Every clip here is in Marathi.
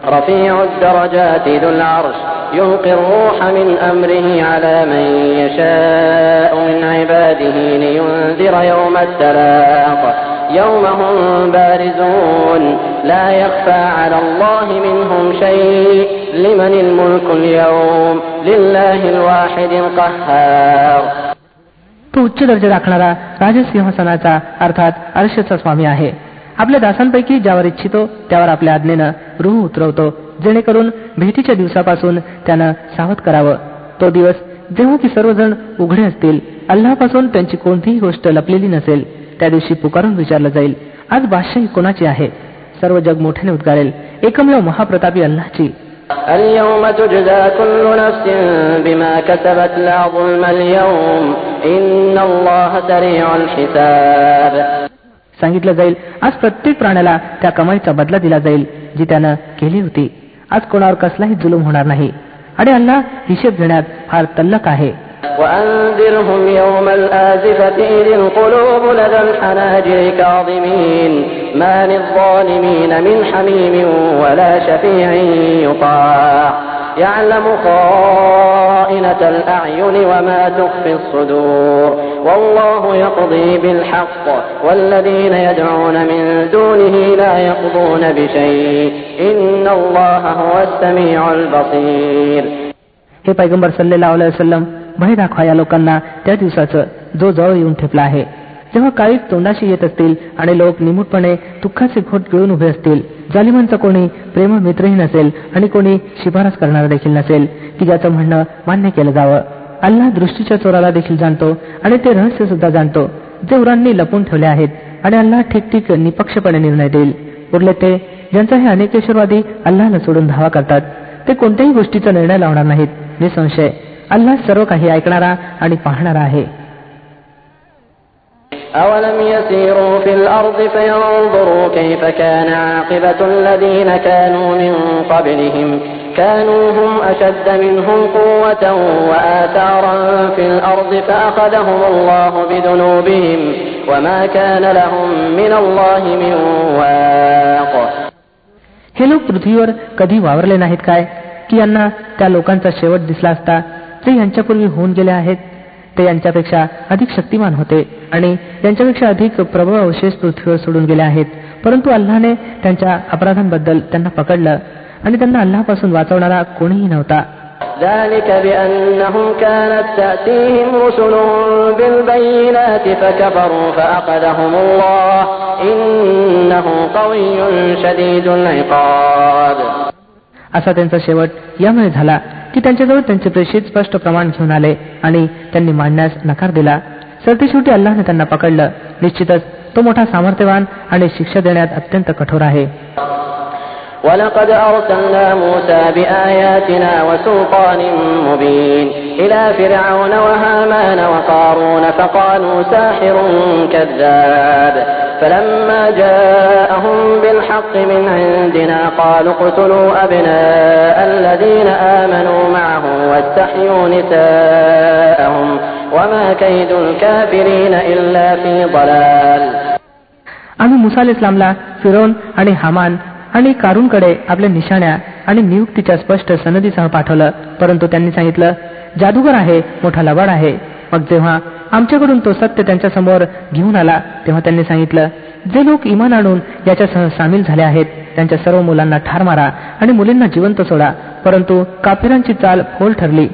رفيع الدرجات ذو العرش يلقي الروح من أمره على من يشاء من عباده لينذر يوم التلاق يوم هم بارزون لا يخفى على الله منهم شيء لمن الملك اليوم لله الواحد القهار तो उच्च दर्जा राखणारा राजसिंहासनाचा अर्थात अर्षचा स्वामी आहे आपल्या दासांपैकी ज्यावर इच्छितो त्यावर आपल्या आज्ञेनं रूह उतरवतो जेणेकरून भेटीच्या दिवसापासून त्यानं सावध करावं तो दिवस जेव्हा की सर्वजण उघडे असतील अल्लापासून त्यांची कोणतीही गोष्ट लपलेली नसेल त्या दिवशी पुकारून विचारलं जाईल आज बादशाही कोणाची आहे सर्व जग मोठ्याने उद्गारेल एकमेव महाप्रतापी अल्लाची اليوم تجزى كل نفس بما كسبت لا ظلم اليوم إن الله سريع الحساب सांगितलं जाईल आज प्रत्येक प्राण्याला त्या कमाईचा बदला दिला जाईल जी त्यानं केली होती आज कोणावर कसलाही जुलूम होणार नाही आणि अल्लाह हिशेब घेण्यात फार तल्लक आहे وأنذرهم يوم الآزفة إذ القلوب لدى الحناجر كاظمين ما للظالمين من حميم ولا شفيع يطاع يعلم خائنة الأعين وما تخفي الصدور والله يقضي بالحق والذين يدعون من دونه لا يقضون بشيء إن الله هو السميع البصير हे पैगंबर सल्लेला वसलम भय दाखवा या लोकांना त्या दिवसाचं जो जवळ येऊन ठेपला आहे जेव्हा काळीच तोंडाशी येत असतील आणि लोक निमूटपणे दुःखाचे घोट गिळून उभे असतील जालिमांचा कोणी प्रेम मित्रही नसेल आणि कोणी शिफारस करणारा देखील नसेल की ज्याचं म्हणणं मान्य केलं जावं. अल्लाह दृष्टीच्या चोराला देखील जाणतो आणि ते रहस्य सुद्धा जाणतो. जे उरांनी लपून ठेवले आहेत आणि अल्लाह ठिकठीक निपक्षपणे निर्णय देईल. उरले ते ज्यांचा हे अनेकेश्वरवादी अल्लाहला सोडून धावा करतात ते कोणत्याही गोष्टीचा निर्णय लावणार नाहीत. निसंशय अल्लाह सर्व काही ऐकणारा आणि पाहणारा आहे. أولم يسيروا في الأرض فينظروا كيف كان عاقبة الذين كانوا من قبلهم كانوا هم أشد منهم قوة وآثارا في الأرض فأخذهم الله بذنوبهم وما كان لهم من الله من واق हे लोक पृथ्वीवर कधी वावरले नाहीत काय की यांना त्या लोकांचा शेवट दिसला असता जे यांच्यापूर्वी होऊन गेले आहेत ते यांच्यापेक्षा अधिक शक्तिमान होते आणि यांच्यापेक्षा अधिक प्रबळ अवशेष पृथ्वीवर सोडून गेले आहेत परंतु अल्लाने त्यांच्या अपराधांबद्दल त्यांना पकडलं आणि त्यांना अल्लापासून वाचवणारा कोणीही नव्हता ذلك بأنهم كانت تأتيهم رسلهم بالبينات فكفروا فأخذهم الله إنه قوي شديد العقاب असा त्यांचा शेवट यामुळे झाला की त्यांच्याजवळ त्यांचे प्रेषित स्पष्ट प्रमाण घेऊन आले आणि त्यांनी मांडण्यास नकार दिला सरतेशेवटी अल्लाने त्यांना पकडलं निश्चितच तो मोठा सामर्थ्यवान आणि शिक्षा देण्यात अत्यंत कठोर आहे ولقد أرسلنا موسى بآياتنا وسلطان مبين إلى فرعون وهامان وقارون فقالوا ساحر كذاب فلما جاءهم بالحق من عندنا قالوا اقتلوا أبناء الذين آمنوا معه واستحيوا نساءهم وما كيد الكافرين إلا في ضلال आम्ही मुसा इस्लामला फिरोन आणि हामान आणि कारूनकडे आपल्या निशाण्या आणि नियुक्तीच्या स्पष्ट सनदीसह पाठवलं परंतु त्यांनी सांगितलं जादूगर आहे मोठा लबाड आहे मग जेव्हा आमच्याकडून तो सत्य त्यांच्या समोर घेऊन आला तेव्हा त्यांनी सांगितलं जे लोक इमान आणून याच्यासह सामील झाले आहेत त्यांच्या सर्व मुलांना ठार मारा आणि मुलींना जिवंत सोडा परंतु काफिरांची चाल फोल ठरली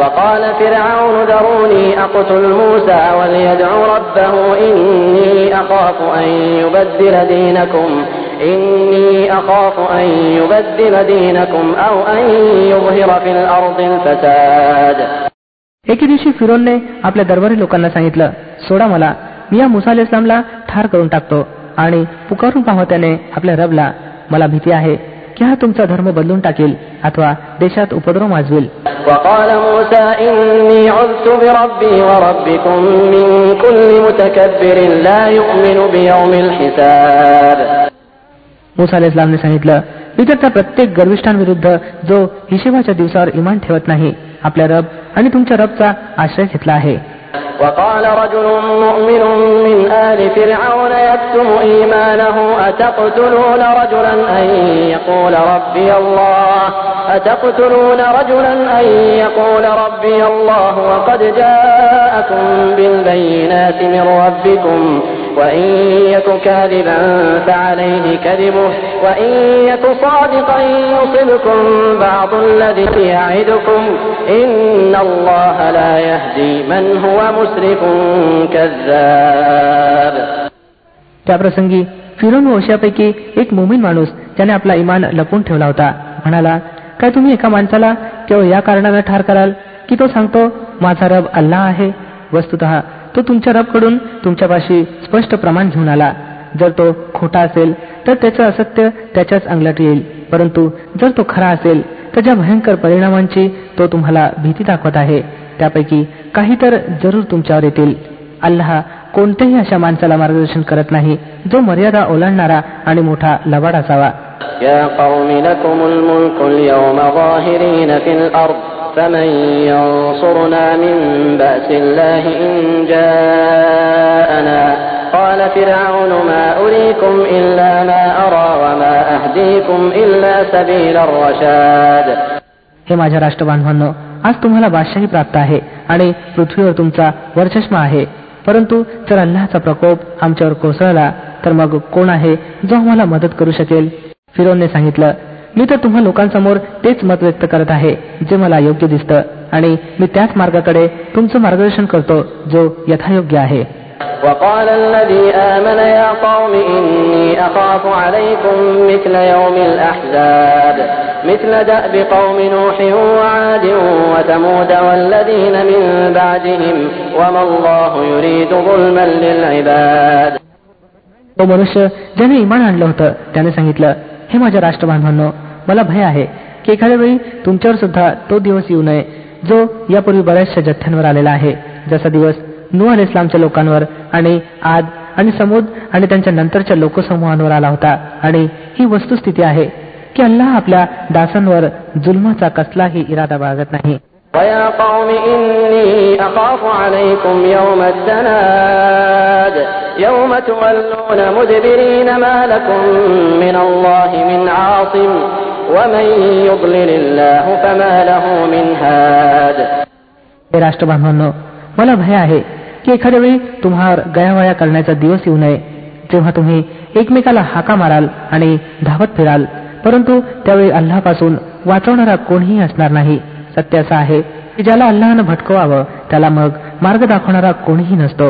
وقال فرعون ذروني أقتل موسى وليدع ربه إني أخاف أن يبدل دينكم إني أخاف أن يبدل دينكم أو أن يظهر في الأرض الفساد एके दिवशी फिरोनने आपल्या दरबारी लोकांना सांगितलं सोडा मला मी या मुसा इस्लामला ठार करून टाकतो आणि पुकारून पाहू त्याने आपल्या रबला मला भीती आहे की हा तुमचा धर्म बदलून टाकेल अथवा देशात उपद्रव माजवेल? मुसा इस्लामने सांगितलं मी तर त्या प्रत्येक गर्विष्ठांविरुद्ध जो हिशेबाच्या दिवसावर इमान ठेवत नाही आपल्या रब आणि तुमच्या रबचा आश्रय घेतला आहे وقال رجل مؤمن من آل فرعون يكتم إيمانه أتقتلون رجلا أن يقول ربي الله أتقتلون رجلا أن يقول ربي الله وقد جاءكم بالبينات من ربكم وإن يك كاذبا فعليه كذبه وإن يك صادقا يصبكم بعض الذي يعدكم إن الله لا يهدي من هو مسرف كذاب त्याप्रसंगी फिरून वंशापैकी एक मोमीन माणूस त्याने आपला इमान लपून ठेवला होता म्हणाला काय तुम्ही एका माणसाला केवळ या कारणानं ठार कराल की तो सांगतो माझा रब अल्लाह आहे वस्तुत तो तुमच्या रबकडून तुमच्यापाशी स्पष्ट प्रमाण घेऊन आला. जर तो खोटा असेल तर त्याचं असत्य त्याच्याच अंगलट येईल. परंतु जर तो खरा असेल तर ज्या भयंकर परिणामांची तो तुम्हाला भीती दाखवत आहे त्यापैकी काही तर जरूर तुमच्यावर येतील. अल्लाह कोणत्याही अशा माणसाला मार्गदर्शन करत नाही जो मर्यादा ओलांडणारा आणि मोठा लबाड असावा. يا قوم لكم الملك اليوم ظاهرين في الأرض فمن ينصرنا من بأس الله إن جاءنا قال فرعون ما أريكم إلا ما أرى وما أهديكم إلا سبيل الرشاد हे माझ्या राष्ट्रबांधवांनो आज तुम्हाला बादशाही प्राप्त आहे आणि पृथ्वीवर तुमचा वर्चस्मा आहे परंतु जर अल्लाचा प्रकोप आमच्यावर कोसळला तर मग कोण आहे जो आम्हाला मदत करू शकेल फिरोनने सांगितलं मी तर तुम्हा लोकांसमोर तेच मत व्यक्त करत आहे जे मला योग्य दिसतं आणि मी त्याच मार्गाकडे तुमचं मार्गदर्शन करतो जो यथायोग्य आहे وقال الذي آمن يا قوم إني أخاف عليكم مثل يوم الأحزاب مثل دأب قوم نوح وعاد وثمود والذين من بعدهم وما الله يريد ظلما للعباد तो मनुष्य ज्याने इमान आणलं होतं त्याने सांगितलं हे माझ्या राष्ट्रबांधवांनो मला भय आहे की एखाद्या वेळी तुमच्यावर सुद्धा तो दिवस येऊ नये जो यापूर्वी बऱ्याचशा जथ्यांवर आलेला आहे जसा दिवस नू अल इस्लामच्या लोकांवर आणि आद आणि समुद आणि त्यांच्या नंतरच्या लोकसमूहांवर आला होता आणि ही वस्तुस्थिती आहे की अल्लाह आपल्या दासांवर जुलमाचा कसलाही इरादा बाळगत नाही ويا قوم إني أخاف عليكم يوم التناد يوم تولون مدبرين ما لكم من الله من عاصم हे राष्ट्रबांधवांनो मला भय आहे की एखाद्या वेळी तुम्हा गयावया करण्याचा दिवस येऊ नये. जेव्हा तुम्ही एकमेकाला हाका माराल आणि धावत फिराल परंतु त्यावेळी अल्लापासून वाचवणारा कोणीही असणार नाही. सत्य असं आहे की ज्याला अल्लानं भटकवावं त्याला मग मार्ग दाखवणारा कोणीही नसतो.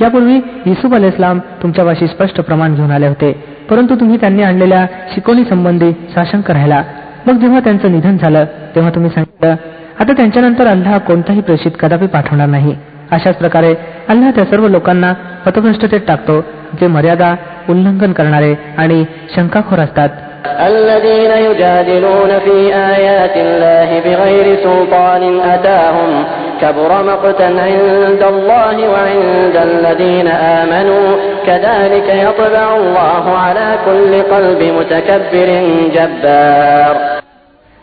यापूर्वी युसुफ अल इस्लाम तुमच्यापाशी स्पष्ट प्रमाण घेऊन आले होते. परंतु तुम्ही त्यांनी आणलेल्या शिकवणी संबंधी साशंक राहिला. मग जेव्हा त्यांचं निधन झालं तेव्हा तुम्ही सांगितलं आता त्यांच्यानंतर अल्लाह कोणताही प्रेषित कदापि पाठवणार नाही. अशाच प्रकारे अल्लाह त्या सर्व लोकांना पथभ्रष्टतेत टाकतो जे मर्यादा उल्लंघन करणारे आणि शंकाखोर असतात. الذين يجادلون في آيات الله بغير سلطان أتاهم كبر مقتا عند الله وعند الذين آمنوا كذلك يطبع الله على كل قلب متكبر جبار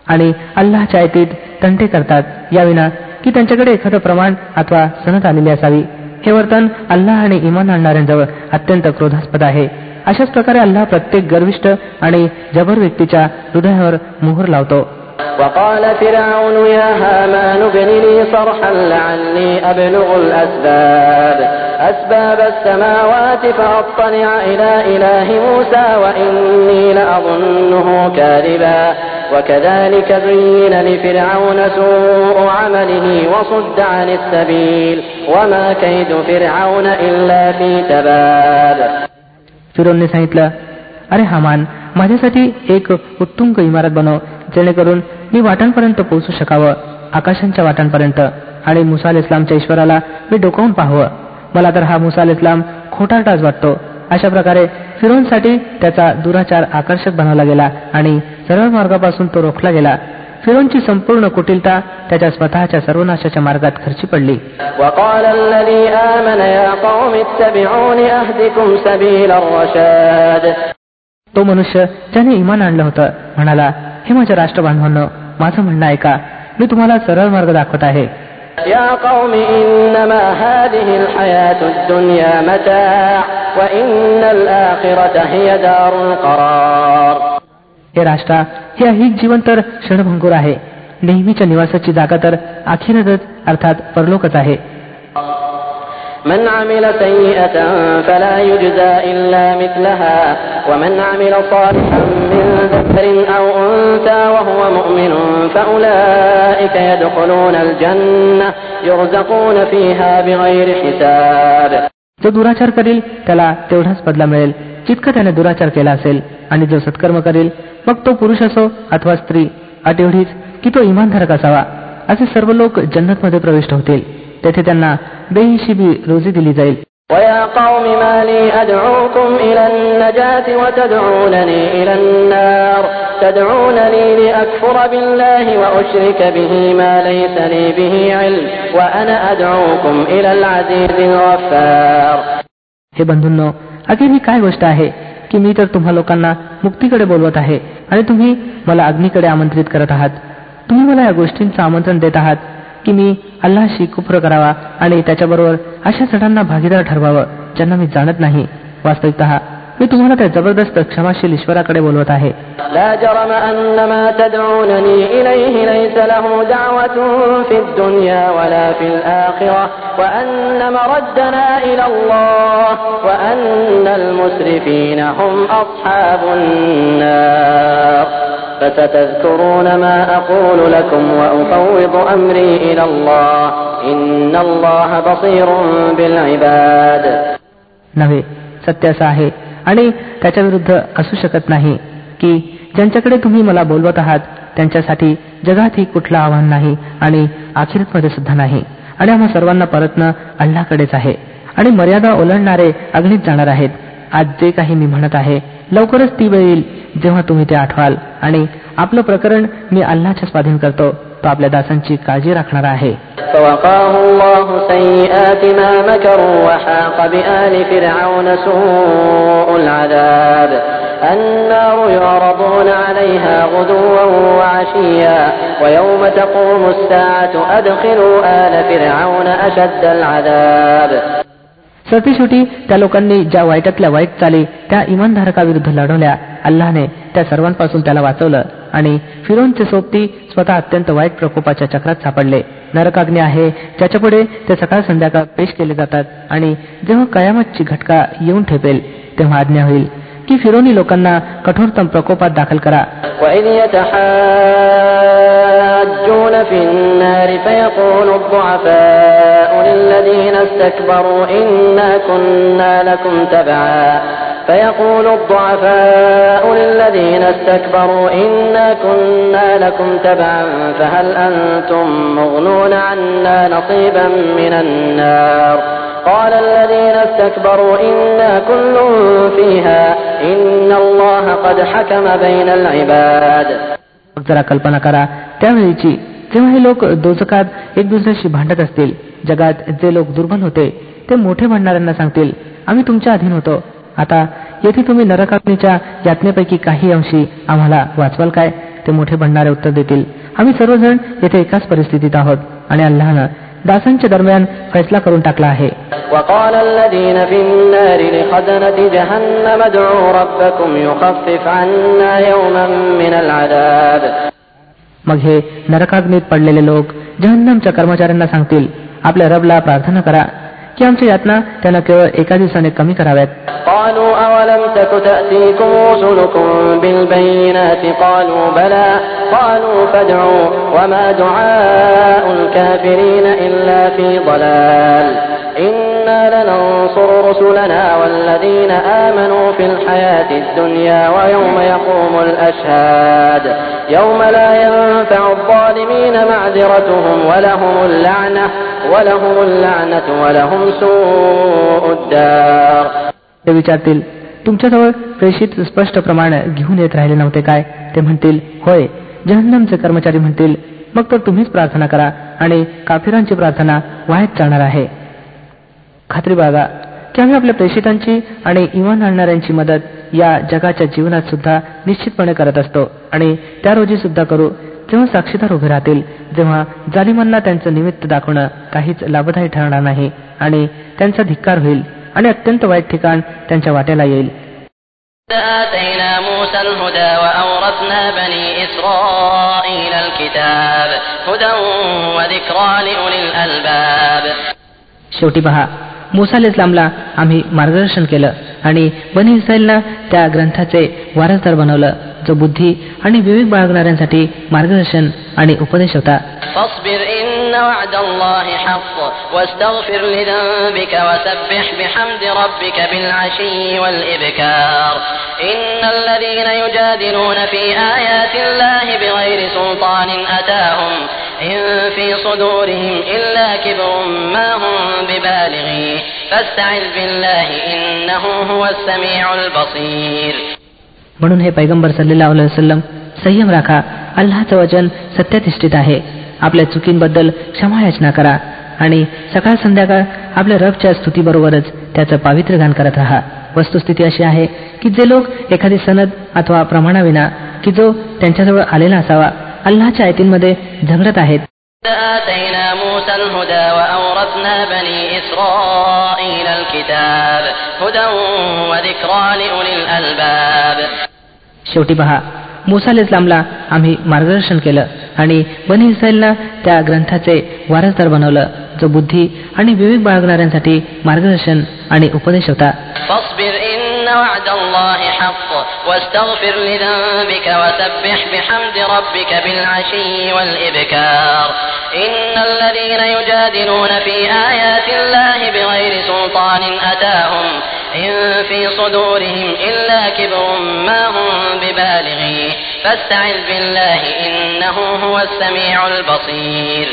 आणि अल्लाहच्या आयतीत तंटे करतात याविना की त्यांच्याकडे एखादं प्रमाण अथवा सनत आलेली असावी हे वर्तन अल्लाह आणि इमान आणणाऱ्यांजवळ अत्यंत क्रोधास्पद आहे अशाच प्रकारे अल्लाह प्रत्येक गर्विष्ठ आणि जबर व्यक्तीच्या हृदयावर मोहर लावतो. फिरोनने सांगितलं अरे हमान माझ्यासाठी एक उत्तुंग इमारत बनव जेणेकरून मी वाटांपर्यंत पोहोचू शकावं आकाशांच्या वाटांपर्यंत आणि मुसा अल इस्लामच्या ईश्वराला मी डोकावून पाहावं. मला तर हा मुसा अल इस्लाम खोटारटाच वाटतो. अशा प्रकारे फिरोनसाठी त्याचा दुराचार आकर्षक बनवला गेला आणि सरळ मार्गापासून तो रोखला गेला. फिरोनची संपूर्ण कुटिलता त्याच्या स्वतःच्या सर्वनाशाच्या मार्गात खर्ची पडली وقال الذي آمن آمن يا قوم اتبعون أهدكم سبيل الرشاد तो मनुष्य ज्याने इमान आणलं होतं म्हणाला हे माझ्या राष्ट्रबांधवांनो माझं म्हणणं ऐका मी तुम्हाला सरळ मार्ग दाखवत आहे يا قوم إنما هذه الحياة الدنيا متاع وإن الآخرة هي دار القرار हे राष्ट्रा हे अहिक जीवन तर क्षणभंगूर आहे नेहमीच्या निवासाची जागा तर अखिरच अर्थात परलोकच आहे من عمل سيئة فلا يجزى إلا مثلها ومن عمل صالحا من ذكر أو أنثى وهو مؤمن فأولئك يدخلون الجنة يرزقون فيها بغير حساب जो दुराचार करील त्याला तेवढाच बदला मिळेल जितका त्याने दुराचार केला असेल आणि जो सत्कर्म करेल मग तो पुरुष असो अथवा स्त्री अट की तो इमानधारक असावा असे सर्व लोक जन्नतमध्ये प्रविष्ट होतील. तेथे त्यांना बेहिशीबी रोजी दिली जाईल. हे बंधूंनो अखेर ही काय गोष्ट आहे? की मी तर तुम्हा लोकांना मुक्तीकडे बोलवत आहे आणि तुम्ही मला अग्नीकडे आमंत्रित करत आहात. तुम्ही मला या गोष्टींचं आमंत्रण देत आहात की मी अल्लाशी कुप्र करावा आणि त्याच्याबरोबर अशा सणांना भागीदार ठरवावं ज्यांना मी जाणत नाही. वास्तविकत मी तुम्हाला त्या जबरदस्त क्षमाशील ईश्वराकडे बोलवत आहे لا جرم أن ما تدعونني إليه ليس له دعوة في الدنيا ولا في الآخرة وأن مردنا إلى الله وأن المسرفين هم أصحاب النار فستذكرون ما أقول لكم وأفوض أمري إلى الله إن الله بصير بالعباد नव्हे सत्य असं आहे आणि त्याच्या विरुद्ध असू शकत नाही की ज्यांच्याकडे तुम्ही मला बोलवत आहात त्यांच्यासाठी जगातही कुठलं आव्हान नाही आणि मध्ये सुद्धा नाही. आणि आम्हा सर्वांना परतणं अल्लाकडेच आहे. आणि मर्यादा ओलांडणारे अग्नीत जाणार आहेत. आज जे काही मी म्हणत आहे लवकरच ती वेळ येईल जेव्हा तुम्ही ते आठवाल. आणि आपलं प्रकरण मी अल्लाच्या स्वाधीन करतो तो आपल्या दासांची काळजी राखणार आहे. فوقاه الله سيئات ما مكروا وحاق بآل فرعون سوء العذاب النار يعرضون عليها غدوا وعشيا ويوم تقوم الساعة أدخلوا آل فرعون أشد العذاب शेवटी त्या लोकांनी ज्या वाईटातल्या वाईट चाली त्या इमानधारकाविरुद्ध लढवल्या अल्लाने त्या सर्वांपासून त्याला वाचवलं आणि फिरोनचे सोबती स्वतः अत्यंत वाईट प्रकोपाच्या चक्रात सापडले नरकाग्नी आहे ज्याच्यापुढे ते सकाळ संध्याकाळ पेश केले जातात आणि जेव्हा कयामतची घटका येऊन ठेपेल तेव्हा आज्ञा होईल की फिरोनी लोकांना कठोरतम प्रकोपात दाखल करा يحاجون في النار فيقول الضعفاء للذين استكبروا إنا كنا لكم تبعا فيقول الضعفاء للذين استكبروا إنا كنا لكم تبعا فهل أنتم مغنون عنا نصيبا من النار قال الذين استكبروا إنا كل فيها إن الله قد حكم بين العباد जरा कल्पना करा त्यावेळीची जेव्हा हे लोक दोजकात एक दुसऱ्याशी भांडत असतील जगात जे लोक दुर्बल होते ते मोठे म्हणणाऱ्यांना सांगतील आम्ही तुमच्या अधीन होतो आता येथे तुम्ही नरकाग्नीच्या यातनेपैकी काही अंशी आम्हाला वाचवाल काय? ते मोठे म्हणणारे उत्तर देतील. आम्ही सर्वजण येथे एकाच परिस्थितीत आहोत आणि अल्लानं दासांच्या दरम्यान फैसला करून टाकला आहे. मग हे नरकाग्नीत पडलेले लोक जहन्नमच्या कर्मचाऱ्यांना सांगतील आपल्या रबला प्रार्थना करा. की आमच्या यातना त्यांना केवळ एका दिवसाने कमी कराव्यात قالوا أولم تك تأتيكم رسلكم بالبينات قالوا بلى قالوا فادعوا وما دعاء الكافرين إلا في ضلال إنا لننصر رسلنا والذين آمنوا في الحياة الدنيا ويوم يقوم الأشهاد يوم لا ينفع الظالمين معذرتهم ولهم اللعنة ولهم اللعنة ولهم سوء الدار ते विचारतील तुमच्याजवळ प्रेषित स्पष्ट प्रमाण घेऊन येत राहिले नव्हते काय ते म्हणतील होय जहन्नमचे कर्मचारी म्हणतील मग तर तुम्हीच प्रार्थना करा आणि काफिरांची प्रार्थना वाहत जाणार आहे खात्री बाळगा की आम्ही आपल्या प्रेषितांची आणि इमान आणणाऱ्यांची मदत या जगाच्या जीवनात सुद्धा निश्चितपणे करत असतो आणि त्या रोजी सुद्धा करू जेव्हा साक्षीदार उभे राहतील जेव्हा जालिमांना त्यांचं निमित्त दाखवणं काहीच लाभदायी ठरणार नाही आणि त्यांचा धिक्कार होईल आणि अत्यंत वाईट ठिकाण त्यांच्या वाट्याला येईल آتينا موسى الهدى وأورثنا بني إسرائيل الكتاب هدى وذكرى لأولي الألباب शेवटी पहा मुसा इस्लामला आम्ही मार्गदर्शन केलं आणि बनी इस्रायलला त्या ग्रंथाचे वारसदार बनवलं. जो बुद्धी आणि विवेक बाळगणाऱ्यांसाठी मार्गदर्शन आणि उपदेश होता. إن وعد الله حق واستغفر لذنبك وسبح بحمد ربك بالعشي والإبكار إن الذين يجادلون في آيات الله بغير سلطان أتاهم إن في صدورهم إلا كبر ما هم ببالغيه فاستعذ بالله إنه هو السميع البصير म्हणून हे पैगंबर सल्लेला वसलम संयम राखा अल्लाचं वचन सत्यतिष्ठित आहे आपल्या चुकींबद्दल क्षमायाचना करा आणि सकाळ संध्याकाळ आपल्या रबच्या स्तुतीबरोबरच त्याचं पावित्र्य गान करत राहा वस्तुस्थिती अशी आहे की जे लोक एखादी सनद अथवा प्रमाणाविना की जो त्यांच्याजवळ आलेला असावा अल्लाच्या आयतींमध्ये झगडत आहेत. शेवटी पहा मुसाल इस्लामला आम्ही मार्गदर्शन केलं आणि बनी इस्रायलला त्या ग्रंथाचे वारसदार बनवलं जो बुद्धी आणि विवेक बाळगणाऱ्यांसाठी मार्गदर्शन आणि उपदेश होता. إن وعد الله حق واستغفر لذنبك وسبح بحمد ربك بالعشي والإبكار إن الذين يجادلون في آيات الله بغير سلطان أتاهم إن في صدورهم إلا كبر ما هم ببالغيه فاستعذ بالله إنه هو السميع البصير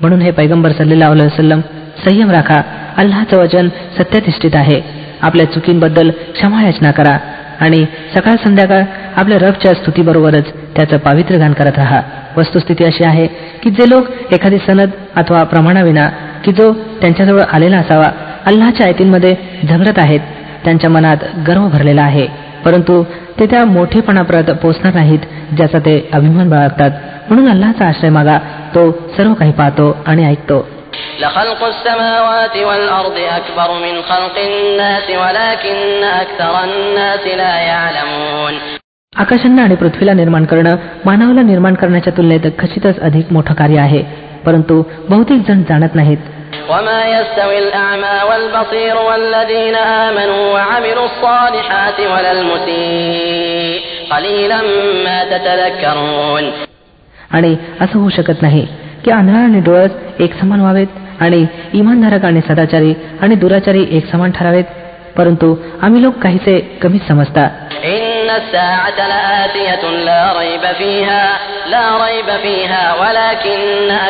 म्हणून हे पैगंबर सल्लेला वसलम संयम राखा अल्लाचं वचन सत्यतिष्ठित आहे आपल्या चुकींबद्दल क्षमायाचना करा आणि सकाळ संध्याकाळ आपल्या रबच्या स्तुतीबरोबरच त्याचं पावित्र्य गान करत राहा. वस्तुस्थिती अशी आहे की जे लोक एखादी सनद अथवा प्रमाणाविना की जो त्यांच्याजवळ आलेला असावा अल्लाच्या आयतींमध्ये झगडत आहेत त्यांच्या मनात गर्व भरलेला आहे. परंतु ते त्या मोठेपणापर्यंत पोचणार नाहीत ज्याचा ते अभिमान बाळगतात. म्हणून अल्लाचा आश्रय मागा तो सर्व काही पाहतो आणि ऐकतो. لخلق السماوات والأرض أكبر من خلق الناس ولكن أكثر الناس لا يعلمون आकाशांना आणि पृथ्वीला निर्माण करणं मानवाला निर्माण करण्याच्या तुलनेत खचितच अधिक मोठं कार्य आहे परंतु बहुतेक जण जाणत नाहीत وما يستوي الأعمى والبصير والذين آمنوا وعملوا الصالحات ولا المسيء قليلا ما تتذكرون आणि असं होऊ शकत नाही की आंधळा आणि डोळस एक समान व्हावेत आणि इमानधारक आणि सदाचारी आणि दुराचारी एक समान ठरावेत परंतु आम्ही लोक काहीसे कमीच समजता إن الساعة لآتية لا ريب فيها لا ريب فيها ولكن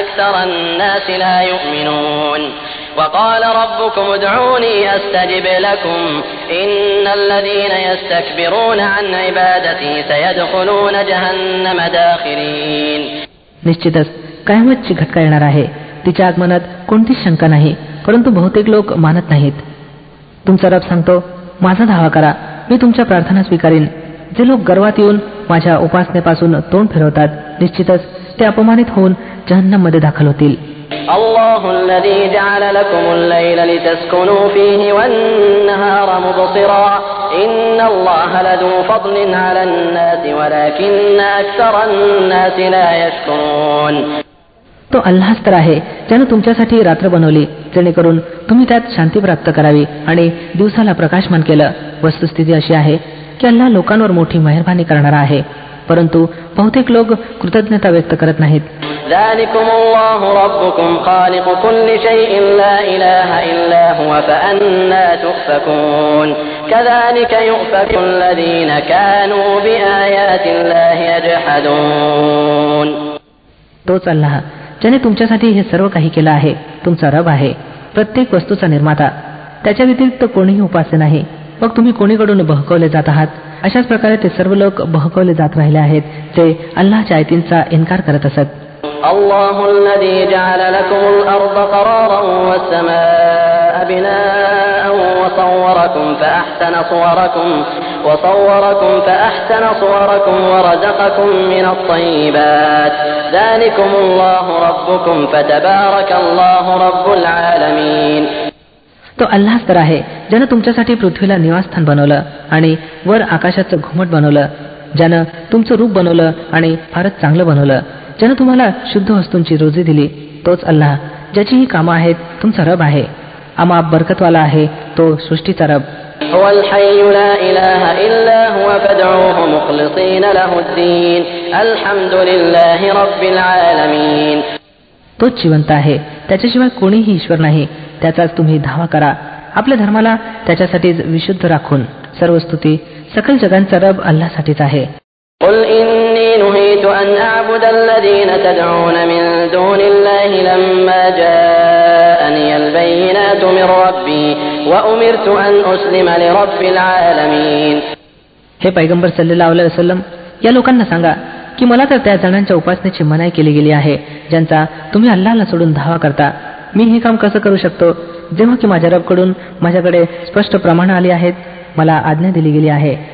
أكثر الناس لا يؤمنون وقال ربكم ادعوني أستجب لكم إن الذين يستكبرون عن عبادتي سيدخلون جهنم داخرين निश्चितच कायमतची घटका येणार आहे तिच्या आगमनात कोणतीच शंका नाही परंतु बहुतेक लोक मानत नाहीत तुमचा रब सांगतो माझा धावा करा मी तुमच्या प्रार्थना स्वीकारीन जे लोक गर्वात येऊन माझ्या उपासनेपासून तोंड फिरवतात निश्चितच ते अपमानित होऊन जहन्नममध्ये दाखल होतील الله الذي جعل لكم الليل لتسكنوا فيه والنهار مبصرا إن الله لذو فضل على الناس ولكن أكثر الناس لا يشكرون तो अल्लाहच तर आहे त्यानं तुमच्यासाठी रात्र बनवली जेणेकरून तुम्ही त्यात शांती प्राप्त करावी आणि दिवसाला प्रकाशमान केलं. वस्तुस्थिती अशी आहे की अल्ला लोकांवर मोठी मेहरबानी करणारा आहे. परंतु बहुतेक लोक कृतज्ञता व्यक्त करत नाहीत. तोच अल्लाह ज्याने तुमच्यासाठी हे सर्व काही केलं आहे तुमचा रब आहे प्रत्येक वस्तूचा निर्माता त्याच्या व्यतिरिक्त कोणीही उपास्य नाही मग तुम्ही कोणीकडून बहकवले जात आहात अशाच प्रकारे ते सर्व लोक बहकवले जात राहिले आहेत ते अल्लाच्या आयतींचा इन्कार करत असत الله الذي جعل لكم الأرض قرارا والسماء بناء وصوركم فأحسن صوركم وصوركم فأحسن صوركم ورزقكم من الطيبات ذلكم الله ربكم فتبارك الله رب العالمين तो अल्लाच तर आहे ज्यानं तुमच्यासाठी पृथ्वीला निवासस्थान बनवलं आणि वर आकाशाचं घुमट बनवलं ज्यानं तुमचं रूप बनवलं आणि फारच चांगलं बनवलं ज्यानं तुम्हाला शुद्ध वस्तूंची रोजी दिली तोच अल्लाह ज्याची ही कामं आहेत तुमचा रब आहे आमा बरकतवाला आहे तो सृष्टीचा रब هو الحي لا إله إلا هو فادعوه مخلصين له الدين الحمد لله رب العالمين तोच जिवंत आहे त्याच्याशिवाय कोणीही ईश्वर नाही त्याचाच तुम्ही धावा करा आपल्या धर्माला त्याच्यासाठीच विशुद्ध राखून सर्व स्तुती सकल जगांचा रब अल्लासाठीच आहे قل إني نهيت أن أعبد الذين تدعون من دون الله لما جاءني البينات من ربي وأمرت أن أسلم لرب العالمين हे पैगंबर सल्लेला वसलम या लोकांना सांगा की मला तर त्या जणांच्या उपासनेची मनाई केली गेली आहे ज्यांचा तुम्ही अल्लाला सोडून धावा करता मी हे काम कसं करू शकतो जेव्हा की माझ्या रबकडून माझ्याकडे स्पष्ट प्रमाण आली आहेत मला आज्ञा दिली गेली आहे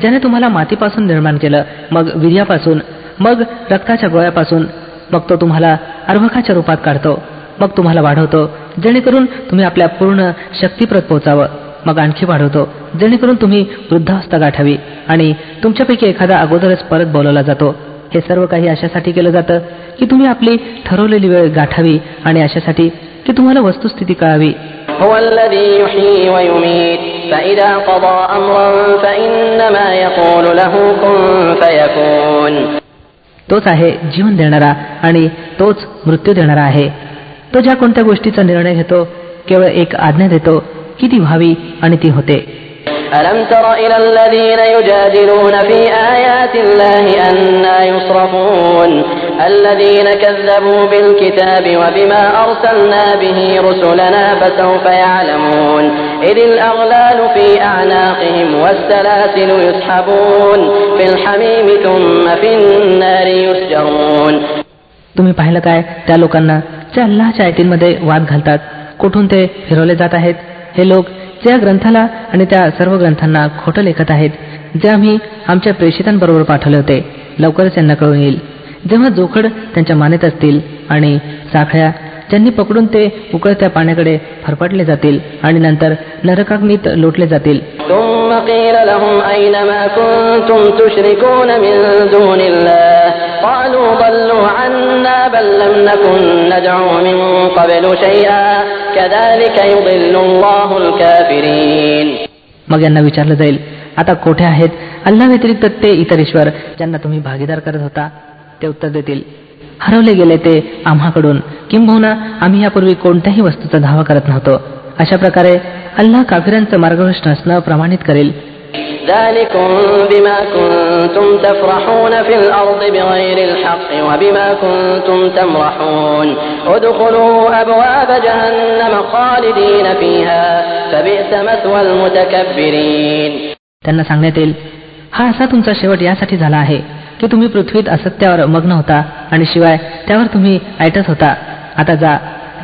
ज्याने तुम्हाला मातीपासून निर्माण केलं मग वीर्यापासून मग रक्ताच्या गोळ्यापासून मग तो तुम्हाला अर्भकाच्या रूपात काढतो मग तुम्हाला वाढवतो जेणेकरून तुम्ही आपल्या पूर्ण शक्तीप्रत पोहोचावं मग आणखी वाढवतो जेणेकरून तुम्ही वृद्धावस्था गाठावी आणि तुमच्यापैकी एखादा अगोदरच परत बोलवला जातो. हे सर्व काही अशासाठी केलं जातं की तुम्ही आपली ठरवलेली वेळ गाठावी आणि अशासाठी की तुम्हाला वस्तुस्थिती कळावी. هو الذي يحيي ويميت فإذا قضى أمرا فإنما يقول له كن فيكون तोच आहे जीवन देणारा आणि तोच मृत्यू देणारा आहे तो ज्या कोणत्या गोष्टीचा निर्णय घेतो केवळ एक आज्ञा देतो की ती व्हावी आणि ती होते ألم تر إلى الذين يجادلون في آيات الله أنا يصرفون الذين كذبوا بالكتاب وبما أرسلنا به رسلنا فسوف يعلمون إذ الأغلال في أعناقهم والسلاسل يسحبون في الحميم ثم في النار يسجرون तुम्ही पाहिलं काय त्या लोकांना जे अल्लाच्या आयतींमध्ये वाद घालतात कुठून ते फिरवले जात आहेत हे लोक जे या ग्रंथाला आणि त्या सर्व ग्रंथांना खोटं लेखत आहेत जे आम्ही आमच्या प्रेषितांबरोबर पाठवले होते लवकरच यांना कळून येईल जेव्हा जोखड त्यांच्या मानेत असतील आणि साखळ्या त्यांनी पकडून ते उकळत्या पाण्याकडे फरफटले जातील आणि नंतर नरकाग्नीत लोटले जातील. मग यांना विचारलं जाईल आता कोठे आहेत? अल्ला व्यतिरिक्त ते इतर ईश्वर ज्यांना तुम्ही भागीदार करत होता? ते उत्तर देतील. हरवले गेले ते आम्हाकडून. किंबहुना आम्ही यापूर्वी कोणत्याही वस्तूचा धावा करत नव्हतो. अशा प्रकारे अल्लाह काफिरांचं मार्गदर्शन असणं प्रमाणित करेल. त्यांना सांगण्यात येईल हा असा तुमचा शेवट यासाठी झाला आहे. की तुम्ही पृथ्वीत असत्यावर मग्न होता आणि शिवाय त्यावर तुम्ही ऐटत होता आता जा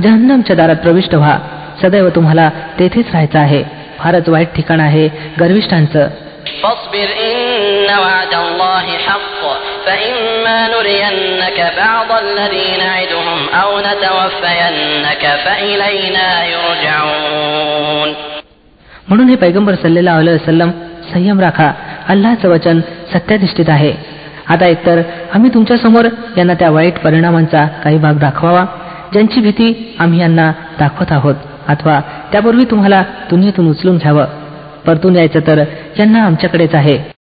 जहन्नमच्या दारात प्रविष्ट व्हा सदैव तुम्हाला तेथेच राहायचं आहे फारच वाईट ठिकाण आहे गर्विष्ठांचं فاصبر إن وعد الله حق فإما نرينك بعض الذي نعدهم أو نتوفينك فإلينا يرجعون म्हणून हे पैगंबर सल्लेला वसलम संयम राखा अल्लाचं वचन सत्याधिष्ठित आहे आता एकतर आम्ही तुमच्यासमोर यांना त्या वाईट परिणामांचा काही भाग दाखवावा ज्यांची भीती आम्ही यांना दाखवत आहोत अथवा त्यापूर्वी तुम्हाला दुनियेतून उचलून घ्यावं. परतून यायचं तर यांना आमच्याकडेच आहे.